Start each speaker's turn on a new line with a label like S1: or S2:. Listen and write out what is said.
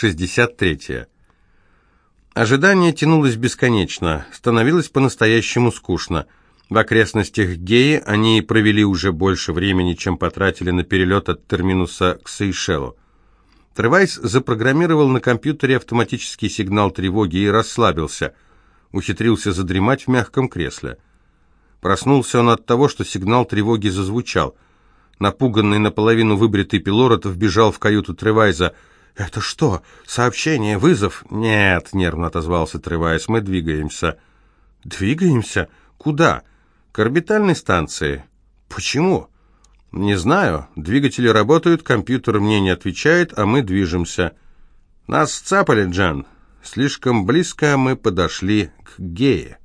S1: 63. Ожидание тянулось бесконечно, становилось по-настоящему скучно. В окрестностях Геи они провели уже больше времени, чем потратили на перелет от терминуса к Сейшелу. Тревайс запрограммировал на компьютере автоматический сигнал тревоги и расслабился. Ухитрился задремать в мягком кресле. Проснулся он от того, что сигнал тревоги зазвучал. Напуганный наполовину выбритый пилорот вбежал в каюту Тревайза. «Это что? Сообщение? Вызов?» «Нет», — нервно отозвался Тревайз, — «мы двигаемся». «Двигаемся? Куда?» «К орбитальной станции». «Почему?» «Не знаю. Двигатели работают, компьютер мне не отвечает, а мы движемся». «Нас сцапали, Джан. Слишком близко мы подошли к Гее».